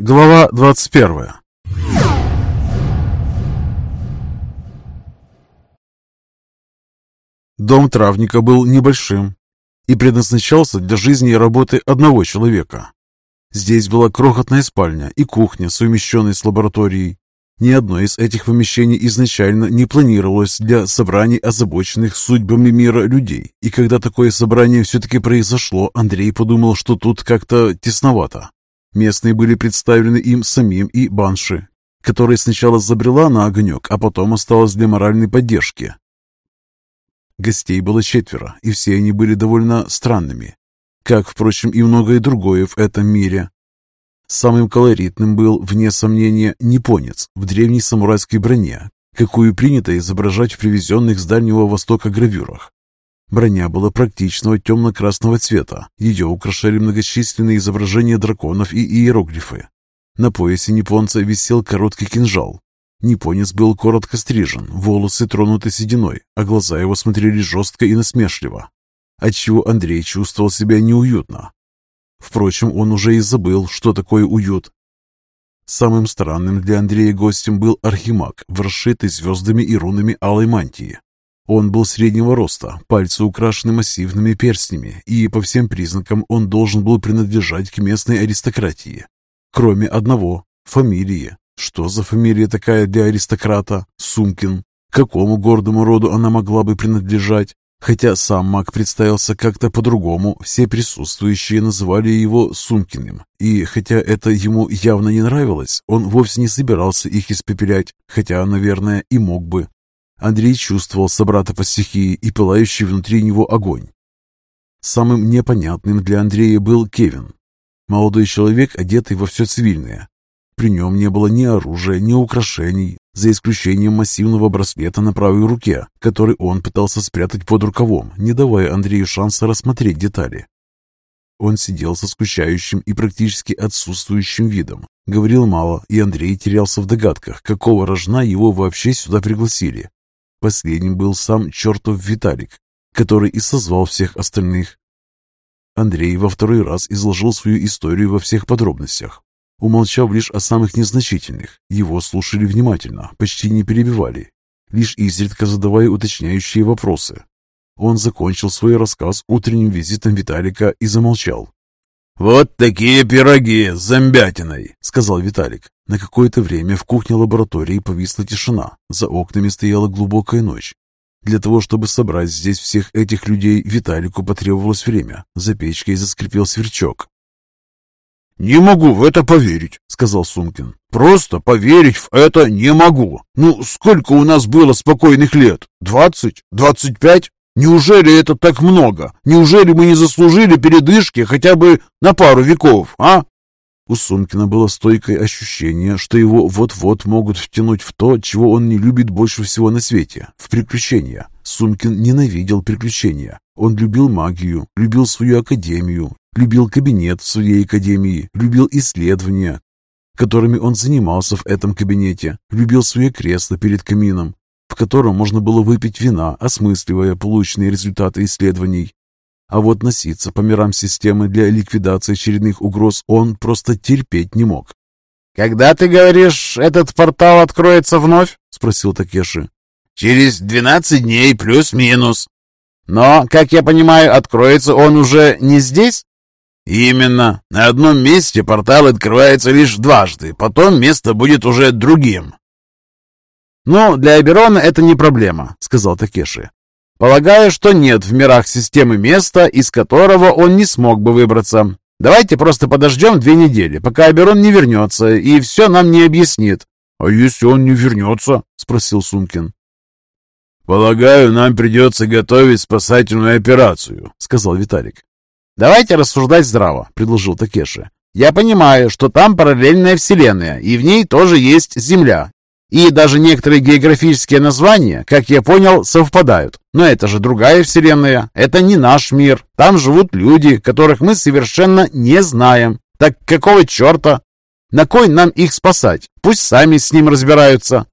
Глава 21 Дом травника был небольшим и предназначался для жизни и работы одного человека. Здесь была крохотная спальня и кухня, совмещенная с лабораторией. Ни одно из этих помещений изначально не планировалось для собраний озабоченных судьбами мира людей. И когда такое собрание все-таки произошло, Андрей подумал, что тут как-то тесновато. Местные были представлены им самим и Банши, которая сначала забрела на огонек, а потом осталась для моральной поддержки. Гостей было четверо, и все они были довольно странными, как, впрочем, и многое другое в этом мире. Самым колоритным был, вне сомнения, японец в древней самурайской броне, какую принято изображать в привезенных с Дальнего Востока гравюрах. Броня была практичного темно-красного цвета. Ее украшали многочисленные изображения драконов и иероглифы. На поясе японца висел короткий кинжал, Японец был коротко стрижен, волосы тронуты сединой, а глаза его смотрели жестко и насмешливо, отчего Андрей чувствовал себя неуютно. Впрочем, он уже и забыл, что такое уют. Самым странным для Андрея гостем был архимаг в звездами и рунами алой мантии. Он был среднего роста, пальцы украшены массивными перстнями, и по всем признакам он должен был принадлежать к местной аристократии. Кроме одного – фамилии, что за фамилия такая для аристократа? Сумкин. Какому гордому роду она могла бы принадлежать? Хотя сам маг представился как-то по-другому, все присутствующие называли его Сумкиным. И хотя это ему явно не нравилось, он вовсе не собирался их испепелять, хотя, наверное, и мог бы. Андрей чувствовал собрата по стихии и пылающий внутри него огонь. Самым непонятным для Андрея был Кевин. Молодой человек, одетый во все цивильное, при нем не было ни оружия, ни украшений, за исключением массивного браслета на правой руке, который он пытался спрятать под рукавом, не давая Андрею шанса рассмотреть детали. Он сидел со скучающим и практически отсутствующим видом. Говорил мало, и Андрей терялся в догадках, какого рожна его вообще сюда пригласили. Последним был сам чертов Виталик, который и созвал всех остальных. Андрей во второй раз изложил свою историю во всех подробностях, Умолчав лишь о самых незначительных, его слушали внимательно, почти не перебивали, лишь изредка задавая уточняющие вопросы. Он закончил свой рассказ утренним визитом Виталика и замолчал. «Вот такие пироги с зомбятиной», — сказал Виталик. На какое-то время в кухне лаборатории повисла тишина. За окнами стояла глубокая ночь. Для того, чтобы собрать здесь всех этих людей, Виталику потребовалось время. За печкой заскрипел сверчок. «Не могу в это поверить», — сказал Сумкин. «Просто поверить в это не могу. Ну, сколько у нас было спокойных лет? Двадцать? Двадцать пять? Неужели это так много? Неужели мы не заслужили передышки хотя бы на пару веков, а?» У Сумкина было стойкое ощущение, что его вот-вот могут втянуть в то, чего он не любит больше всего на свете – в приключения. Сумкин ненавидел приключения. Он любил магию, любил свою академию, любил кабинет в своей академии, любил исследования, которыми он занимался в этом кабинете, любил свое кресло перед камином, в котором можно было выпить вина, осмысливая полученные результаты исследований. А вот носиться по мирам системы для ликвидации очередных угроз он просто терпеть не мог. «Когда, ты говоришь, этот портал откроется вновь?» — спросил Такеши. «Через двенадцать дней плюс-минус». «Но, как я понимаю, откроется он уже не здесь?» «Именно. На одном месте портал открывается лишь дважды, потом место будет уже другим». «Ну, для Аберона это не проблема», — сказал Такеши. «Полагаю, что нет в мирах системы места, из которого он не смог бы выбраться. Давайте просто подождем две недели, пока Аберон не вернется и все нам не объяснит». «А если он не вернется?» — спросил Сумкин. «Полагаю, нам придется готовить спасательную операцию», — сказал Виталик. «Давайте рассуждать здраво», — предложил Такеши. «Я понимаю, что там параллельная вселенная, и в ней тоже есть Земля. И даже некоторые географические названия, как я понял, совпадают. Но это же другая вселенная, это не наш мир. Там живут люди, которых мы совершенно не знаем. Так какого черта? На кой нам их спасать? Пусть сами с ним разбираются».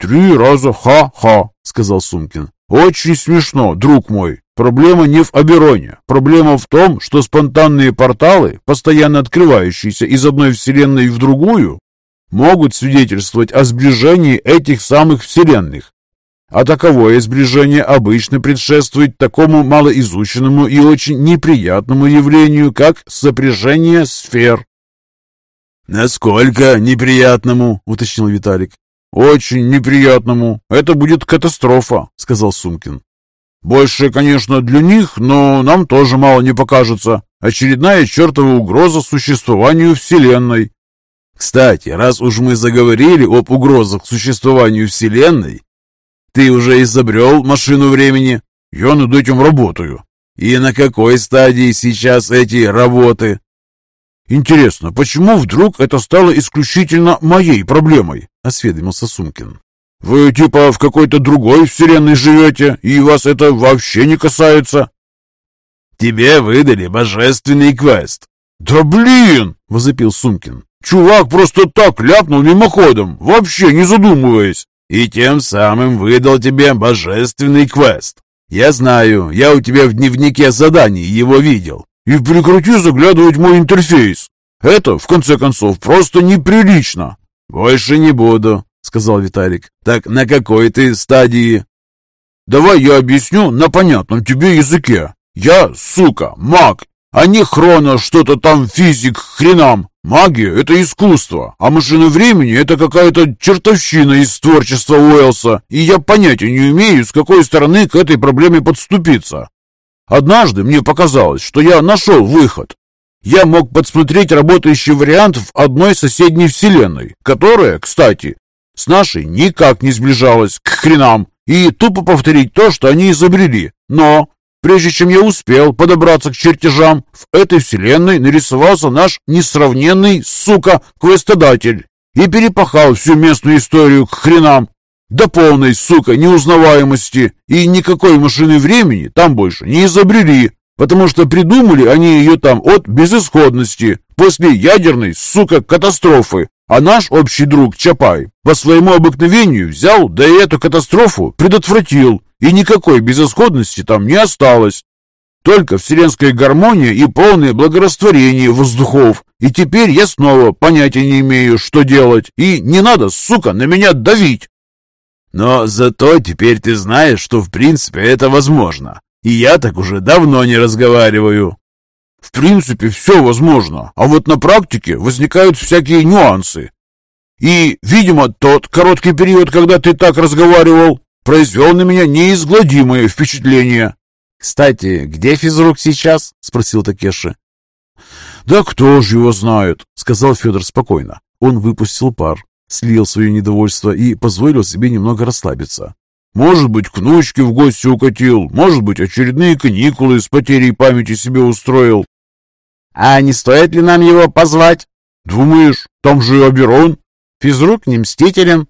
«Три раза ха-ха», — сказал Сумкин. «Очень смешно, друг мой. Проблема не в Абероне. Проблема в том, что спонтанные порталы, постоянно открывающиеся из одной вселенной в другую, могут свидетельствовать о сближении этих самых вселенных. А таковое сближение обычно предшествует такому малоизученному и очень неприятному явлению, как сопряжение сфер. «Насколько неприятному?» — уточнил Виталик. «Очень неприятному. Это будет катастрофа», — сказал Сумкин. «Больше, конечно, для них, но нам тоже мало не покажется. Очередная чертова угроза существованию Вселенной. Кстати, раз уж мы заговорили об угрозах существованию Вселенной, ты уже изобрел машину времени? Я над этим работаю. И на какой стадии сейчас эти работы? Интересно, почему вдруг это стало исключительно моей проблемой? Осведомился Сумкин. Вы типа в какой-то другой вселенной живете, и вас это вообще не касается? Тебе выдали божественный квест. Да блин! Возопил Сумкин. Чувак просто так ляпнул мимоходом, вообще не задумываясь. И тем самым выдал тебе божественный квест. Я знаю, я у тебя в дневнике заданий его видел. И прекрати заглядывать в мой интерфейс. Это, в конце концов, просто неприлично. Больше не буду, сказал Виталик. Так на какой ты стадии? Давай я объясню на понятном тебе языке. Я, сука, маг, а не хроно что-то там физик хренам. Магия — это искусство, а машина времени — это какая-то чертовщина из творчества Уэллса, и я понятия не имею, с какой стороны к этой проблеме подступиться. Однажды мне показалось, что я нашел выход. Я мог подсмотреть работающий вариант в одной соседней вселенной, которая, кстати, с нашей никак не сближалась к хренам, и тупо повторить то, что они изобрели. Но Прежде чем я успел подобраться к чертежам, в этой вселенной нарисовался наш несравненный, сука, квестодатель и перепахал всю местную историю к хренам до полной, сука, неузнаваемости, и никакой машины времени там больше не изобрели, потому что придумали они ее там от безысходности, после ядерной, сука, катастрофы, а наш общий друг Чапай по своему обыкновению взял, да и эту катастрофу предотвратил, и никакой безысходности там не осталось. Только вселенская гармония и полное благорастворение воздухов. И теперь я снова понятия не имею, что делать. И не надо, сука, на меня давить. Но зато теперь ты знаешь, что в принципе это возможно. И я так уже давно не разговариваю. В принципе, все возможно. А вот на практике возникают всякие нюансы. И, видимо, тот короткий период, когда ты так разговаривал, произвел на меня неизгладимое впечатление. «Кстати, где физрук сейчас?» — спросил Такеши. «Да кто же его знает?» — сказал Федор спокойно. Он выпустил пар, слил свое недовольство и позволил себе немного расслабиться. «Может быть, к внучке в гости укатил, может быть, очередные каникулы с потерей памяти себе устроил». «А не стоит ли нам его позвать?» «Думаешь, там же Аберон?» «Физрук не мстителен».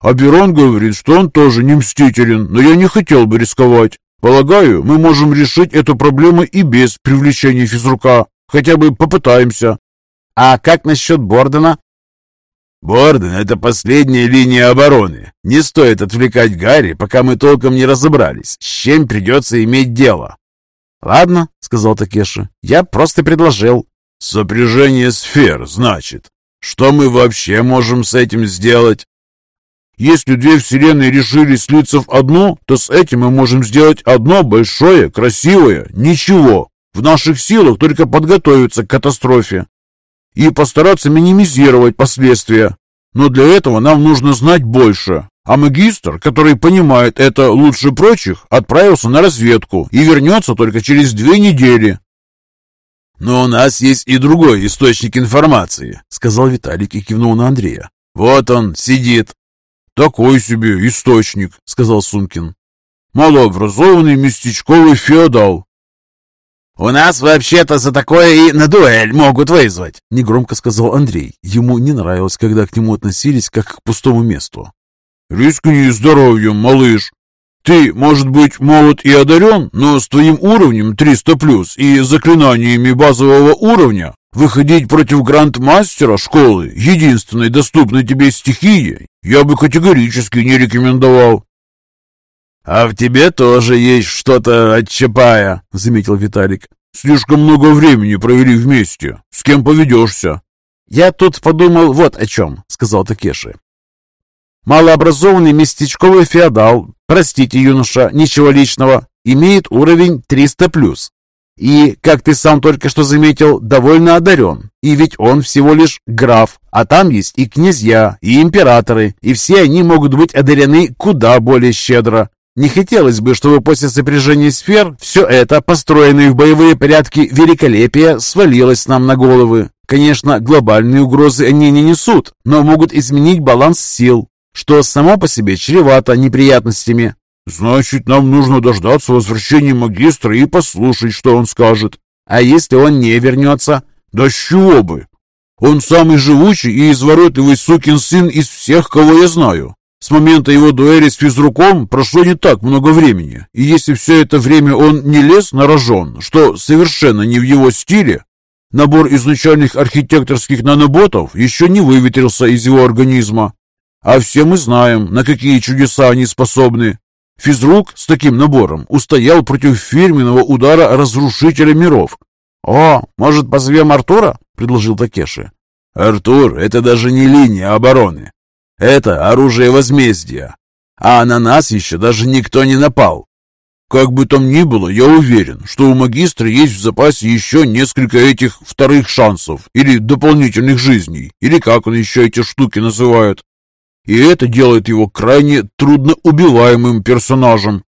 Аберон говорит, что он тоже не мстителен, но я не хотел бы рисковать. Полагаю, мы можем решить эту проблему и без привлечения физрука. Хотя бы попытаемся. А как насчет Бордена? Борден — это последняя линия обороны. Не стоит отвлекать Гарри, пока мы толком не разобрались, с чем придется иметь дело. «Ладно», — сказал Такеши, — «я просто предложил». «Сопряжение сфер, значит. Что мы вообще можем с этим сделать?» Если две вселенные решили слиться в одну, то с этим мы можем сделать одно большое, красивое ничего. В наших силах только подготовиться к катастрофе и постараться минимизировать последствия. Но для этого нам нужно знать больше. А магистр, который понимает это лучше прочих, отправился на разведку и вернется только через две недели. «Но у нас есть и другой источник информации», — сказал Виталик и кивнул на Андрея. «Вот он, сидит, «Такой себе источник», — сказал Сумкин. «Малообразованный местечковый феодал». «У нас вообще-то за такое и на дуэль могут вызвать», — негромко сказал Андрей. Ему не нравилось, когда к нему относились как к пустому месту. «Рискни здоровьем, малыш. Ты, может быть, молод и одарен, но с твоим уровнем 300+, и заклинаниями базового уровня Выходить против грандмастера школы, единственной доступной тебе стихии, я бы категорически не рекомендовал. «А в тебе тоже есть что-то отчепая», — заметил Виталик. «Слишком много времени провели вместе. С кем поведешься?» «Я тут подумал вот о чем», — сказал Такеши. «Малообразованный местечковый феодал, простите, юноша, ничего личного, имеет уровень 300+. И, как ты сам только что заметил, довольно одарен. И ведь он всего лишь граф, а там есть и князья, и императоры, и все они могут быть одарены куда более щедро. Не хотелось бы, чтобы после сопряжения сфер все это, построенное в боевые порядки великолепие, свалилось нам на головы. Конечно, глобальные угрозы они не несут, но могут изменить баланс сил, что само по себе чревато неприятностями. «Значит, нам нужно дождаться возвращения магистра и послушать, что он скажет». «А если он не вернется?» «Да с чего бы? Он самый живучий и изворотливый сукин сын из всех, кого я знаю. С момента его дуэли с физруком прошло не так много времени, и если все это время он не лез на рожон, что совершенно не в его стиле, набор изначальных архитекторских наноботов еще не выветрился из его организма. А все мы знаем, на какие чудеса они способны. Физрук с таким набором устоял против фирменного удара разрушителя миров. «О, может, позовем Артура?» — предложил Такеши. «Артур — это даже не линия обороны. Это оружие возмездия. А на нас еще даже никто не напал. Как бы там ни было, я уверен, что у магистра есть в запасе еще несколько этих вторых шансов или дополнительных жизней, или как он еще эти штуки называют и это делает его крайне трудноубиваемым персонажем.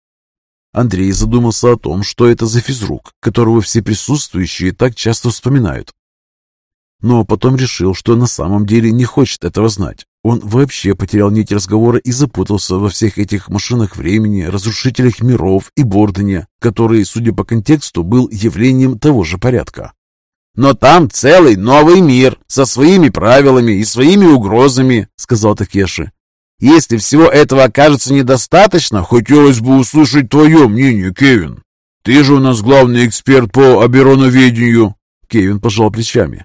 Андрей задумался о том, что это за физрук, которого все присутствующие так часто вспоминают. Но потом решил, что на самом деле не хочет этого знать. Он вообще потерял нить разговора и запутался во всех этих машинах времени, разрушителях миров и Бордене, который, судя по контексту, был явлением того же порядка. «Но там целый новый мир со своими правилами и своими угрозами», — сказал Такеши. «Если всего этого окажется недостаточно, хотелось бы услышать твое мнение, Кевин. Ты же у нас главный эксперт по обероноведению». Кевин пожал плечами.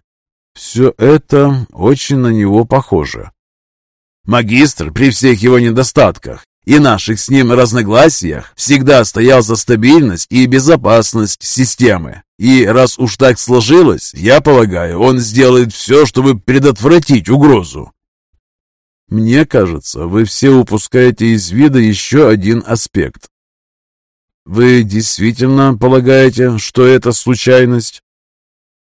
«Все это очень на него похоже». Магистр при всех его недостатках и наших с ним разногласиях всегда стоял за стабильность и безопасность системы. И раз уж так сложилось, я полагаю, он сделает все, чтобы предотвратить угрозу. Мне кажется, вы все упускаете из вида еще один аспект. Вы действительно полагаете, что это случайность?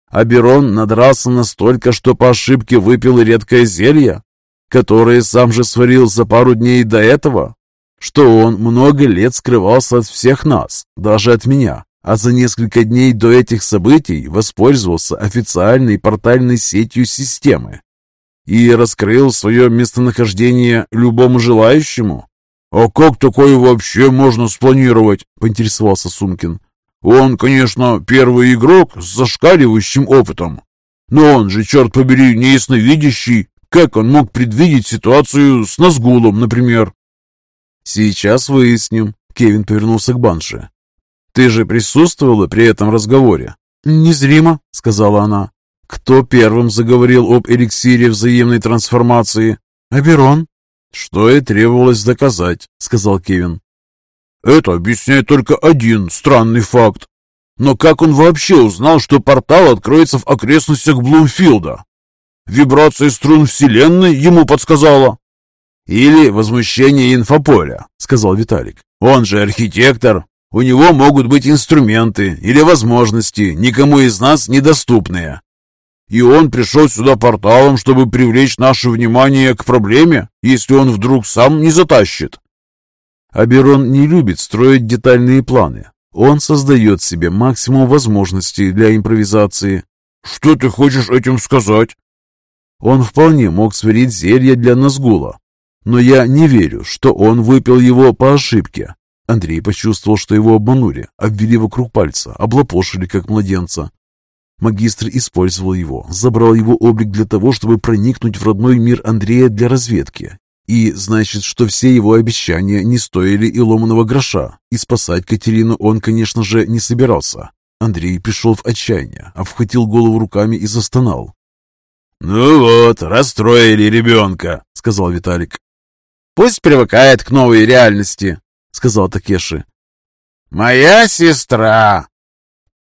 Аберон надрался настолько, что по ошибке выпил редкое зелье, которое сам же сварил за пару дней до этого? Что он много лет скрывался от всех нас, даже от меня, а за несколько дней до этих событий воспользовался официальной портальной сетью системы и раскрыл свое местонахождение любому желающему. «А как такое вообще можно спланировать?» – поинтересовался Сумкин. «Он, конечно, первый игрок с зашкаливающим опытом, но он же, черт побери, не ясновидящий. Как он мог предвидеть ситуацию с Назгулом, например?» «Сейчас выясним», — Кевин повернулся к Банше. «Ты же присутствовала при этом разговоре?» «Незримо», — сказала она. «Кто первым заговорил об эликсире взаимной трансформации?» «Аберон». «Что и требовалось доказать», — сказал Кевин. «Это объясняет только один странный факт. Но как он вообще узнал, что портал откроется в окрестностях Блумфилда? Вибрация струн Вселенной ему подсказала?» «Или возмущение инфополя», — сказал Виталик. «Он же архитектор. У него могут быть инструменты или возможности, никому из нас недоступные. И он пришел сюда порталом, чтобы привлечь наше внимание к проблеме, если он вдруг сам не затащит». Аберон не любит строить детальные планы. Он создает себе максимум возможностей для импровизации. «Что ты хочешь этим сказать?» Он вполне мог сварить зелье для Назгула, но я не верю, что он выпил его по ошибке. Андрей почувствовал, что его обманули, обвели вокруг пальца, облапошили, как младенца. Магистр использовал его, забрал его облик для того, чтобы проникнуть в родной мир Андрея для разведки. И значит, что все его обещания не стоили и ломаного гроша, и спасать Катерину он, конечно же, не собирался. Андрей пришел в отчаяние, обхватил голову руками и застонал. «Ну вот, расстроили ребенка», — сказал Виталик. «Пусть привыкает к новой реальности», — сказал Такеши. «Моя сестра!»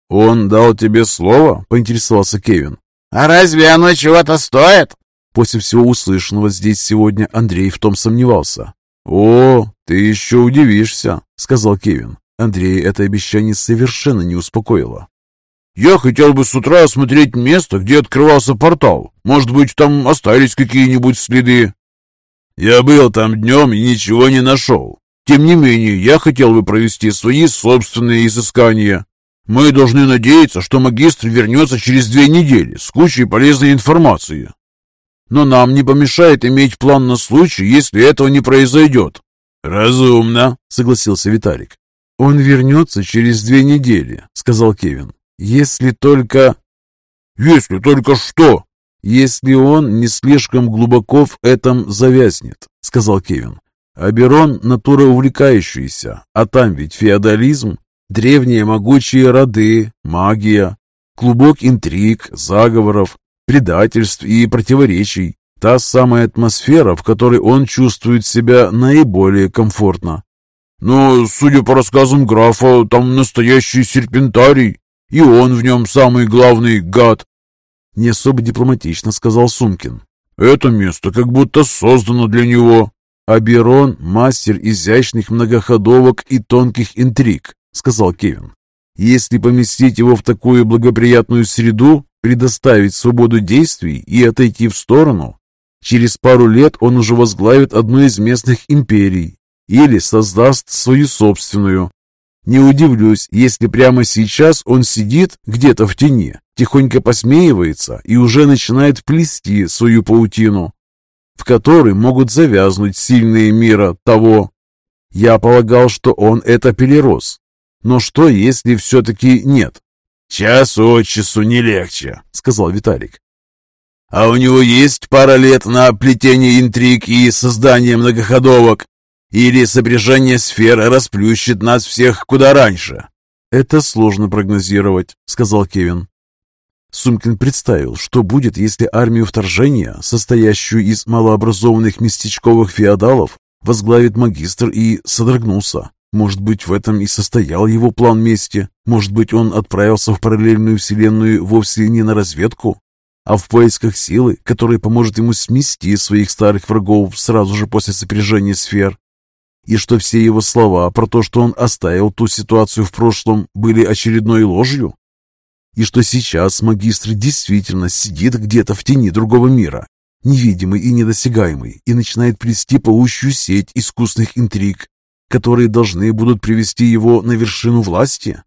«Он дал тебе слово?» — поинтересовался Кевин. «А разве оно чего-то стоит?» После всего услышанного здесь сегодня Андрей в том сомневался. «О, ты еще удивишься», — сказал Кевин. Андрей это обещание совершенно не успокоило. «Я хотел бы с утра осмотреть место, где открывался портал. Может быть, там остались какие-нибудь следы?» «Я был там днем и ничего не нашел. Тем не менее, я хотел бы провести свои собственные изыскания. Мы должны надеяться, что магистр вернется через две недели с кучей полезной информации. Но нам не помешает иметь план на случай, если этого не произойдет». «Разумно», — согласился Виталик. «Он вернется через две недели», — сказал Кевин. «Если только...» «Если только что?» «Если он не слишком глубоко в этом завязнет», — сказал Кевин. «Аберон — натура увлекающаяся, а там ведь феодализм, древние могучие роды, магия, клубок интриг, заговоров, предательств и противоречий. Та самая атмосфера, в которой он чувствует себя наиболее комфортно. Но, судя по рассказам графа, там настоящий серпентарий, и он в нем самый главный гад. Не особо дипломатично сказал Сумкин. Это место как будто создано для него. Аберон – мастер изящных многоходовок и тонких интриг, сказал Кевин. Если поместить его в такую благоприятную среду, предоставить свободу действий и отойти в сторону, через пару лет он уже возглавит одну из местных империй или создаст свою собственную. Не удивлюсь, если прямо сейчас он сидит где-то в тени, тихонько посмеивается и уже начинает плести свою паутину, в которой могут завязнуть сильные мира того. Я полагал, что он это перерос. Но что, если все-таки нет? «Час от часу не легче», — сказал Виталик. «А у него есть пара лет на плетение интриг и создание многоходовок?» Или сопряжение сфер расплющит нас всех куда раньше?» «Это сложно прогнозировать», — сказал Кевин. Сумкин представил, что будет, если армию вторжения, состоящую из малообразованных местечковых феодалов, возглавит магистр и содрогнулся. Может быть, в этом и состоял его план мести. Может быть, он отправился в параллельную вселенную вовсе не на разведку, а в поисках силы, которая поможет ему смести своих старых врагов сразу же после сопряжения сфер и что все его слова про то, что он оставил ту ситуацию в прошлом, были очередной ложью, и что сейчас магистр действительно сидит где-то в тени другого мира, невидимый и недосягаемый, и начинает плести паучью сеть искусных интриг, которые должны будут привести его на вершину власти?